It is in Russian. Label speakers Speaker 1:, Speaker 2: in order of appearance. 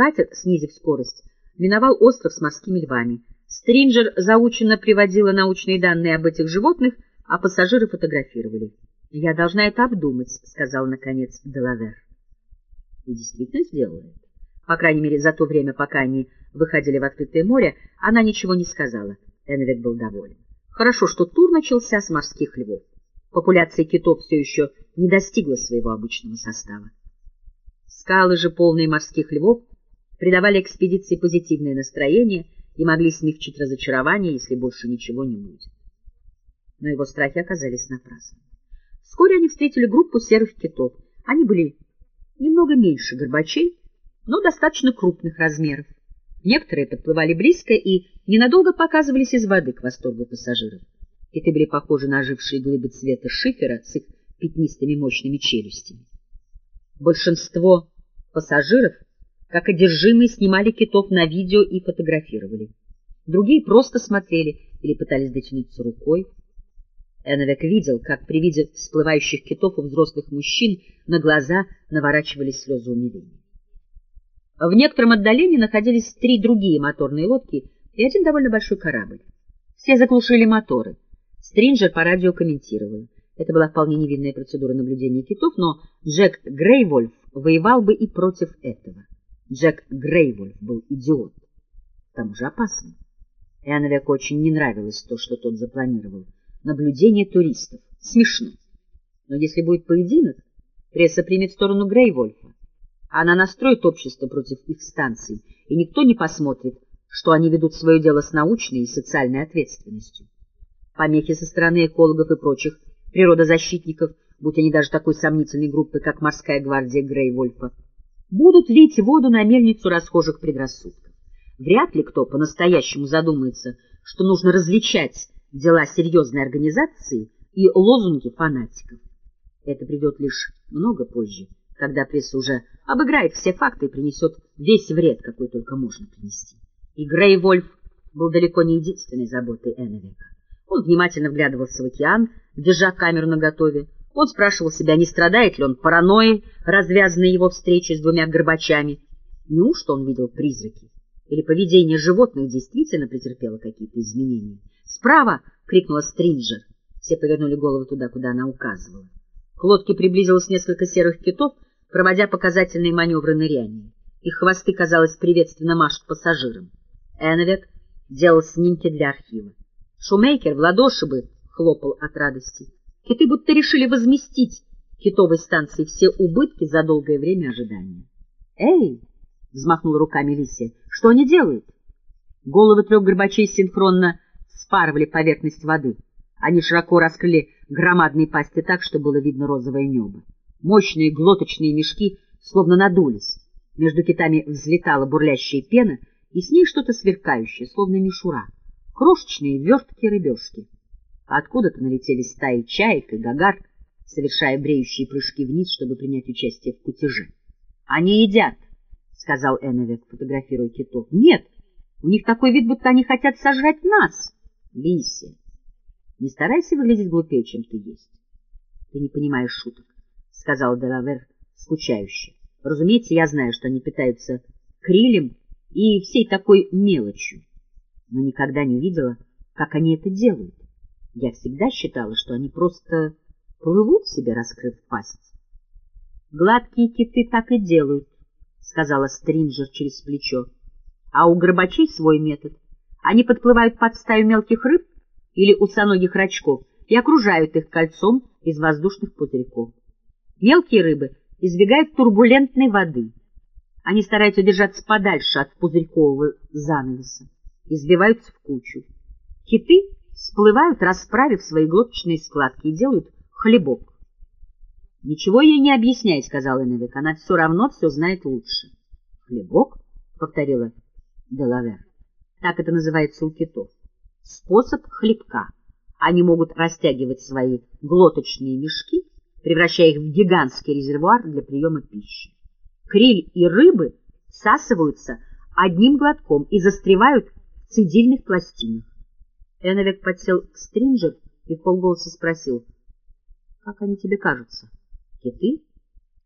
Speaker 1: Катер, снизив скорость, миновал остров с морскими львами. Стринджер заученно приводила научные данные об этих животных, а пассажиры фотографировали. — Я должна это обдумать, — сказал, наконец, Делавер. И действительно сделала это. По крайней мере, за то время, пока они выходили в открытое море, она ничего не сказала. Энвик был доволен. Хорошо, что тур начался с морских львов. Популяция китов все еще не достигла своего обычного состава. Скалы же, полные морских львов, придавали экспедиции позитивное настроение и могли смягчить разочарование, если больше ничего не будет. Но его страхи оказались напрасными. Вскоре они встретили группу серых китов. Они были немного меньше горбачей, но достаточно крупных размеров. Некоторые подплывали близко и ненадолго показывались из воды к восторгу пассажиров. Киты были похожи на ожившие глыбы цвета шифера с их пятнистыми мощными челюстями. Большинство пассажиров, как одержимые, снимали китов на видео и фотографировали. Другие просто смотрели или пытались дотянуться рукой. Эновек видел, как при виде всплывающих китов у взрослых мужчин на глаза наворачивались слезы умиления. В некотором отдалении находились три другие моторные лодки и один довольно большой корабль. Все заглушили моторы. Стринджер по радио комментировал. Это была вполне невинная процедура наблюдения китов, но Джек Грейвольф воевал бы и против этого. Джек Грейвольф был идиот, к тому же опасный. Эновеку очень не нравилось то, что тот запланировал — наблюдение туристов. Смешно. Но если будет поединок, пресса примет сторону Грейвольфа. Она настроит общество против их станций, и никто не посмотрит, что они ведут свое дело с научной и социальной ответственностью. Помехи со стороны экологов и прочих природозащитников, будь они даже такой сомнительной группы, как морская гвардия Грейвольфа, будут лить воду на мельницу расхожих предрассудков. Вряд ли кто по-настоящему задумается, что нужно различать дела серьезной организации и лозунги фанатиков. Это придет лишь много позже, когда пресса уже обыграет все факты и принесет весь вред, какой только можно принести. И Грей Вольф был далеко не единственной заботой Эннвека. Он внимательно вглядывался в океан, держа камеру наготове. Он спрашивал себя, не страдает ли он паранойей, развязанной его встречей с двумя горбачами. Неужто он видел призраки? Или поведение животных действительно претерпело какие-то изменения? «Справа!» — крикнула Стринджер. Все повернули головы туда, куда она указывала. К лодке приблизилось несколько серых китов, проводя показательные маневры ныряния. Их хвосты, казалось, приветственно машут пассажирам. Эновек делал снимки для архива. Шумейкер в ладоши бы хлопал от радости. Киты будто решили возместить китовой станции все убытки за долгое время ожидания. «Эй!» — взмахнула руками Лисия. «Что они делают?» Головы трех горбачей синхронно вспарывали поверхность воды. Они широко раскрыли громадные пасти так, что было видно розовое небо. Мощные глоточные мешки словно надулись. Между китами взлетала бурлящая пена, и с ней что-то сверкающее, словно мишура. Крошечные верткие рыбешки. Откуда-то налетели стаи чаек и гагар, совершая бреющие прыжки вниз, чтобы принять участие в кутеже. — Они едят, — сказал Эновек, фотографируя китов. — Нет, у них такой вид, будто они хотят сожрать нас. Лися, не старайся выглядеть глупее, чем ты есть. — Ты не понимаешь шуток, — сказал Делавер скучающе. — Разумеется, я знаю, что они питаются крилем и всей такой мелочью, но никогда не видела, как они это делают. Я всегда считала, что они просто плывут себе, раскрыв пасть. — Гладкие киты так и делают, — сказала Стринджер через плечо. — А у гробачей свой метод — они подплывают под стаю мелких рыб или усоногих рачков и окружают их кольцом из воздушных пузырьков. Мелкие рыбы избегают турбулентной воды. Они стараются держаться подальше от пузырькового занавеса и сбиваются в кучу. Киты всплывают, расправив свои глоточные складки, и делают хлебок. — Ничего ей не объясняй, — сказал Эннвик, — она все равно все знает лучше. — Хлебок? — повторила Делавер так это называется у китов. Способ хлебка. Они могут растягивать свои глоточные мешки, превращая их в гигантский резервуар для приема пищи. Криль и рыбы всасываются одним глотком и застревают в цидильных пластинах. Эновик подсел к Стринджер и полголоса спросил, — Как они тебе кажутся? Киты?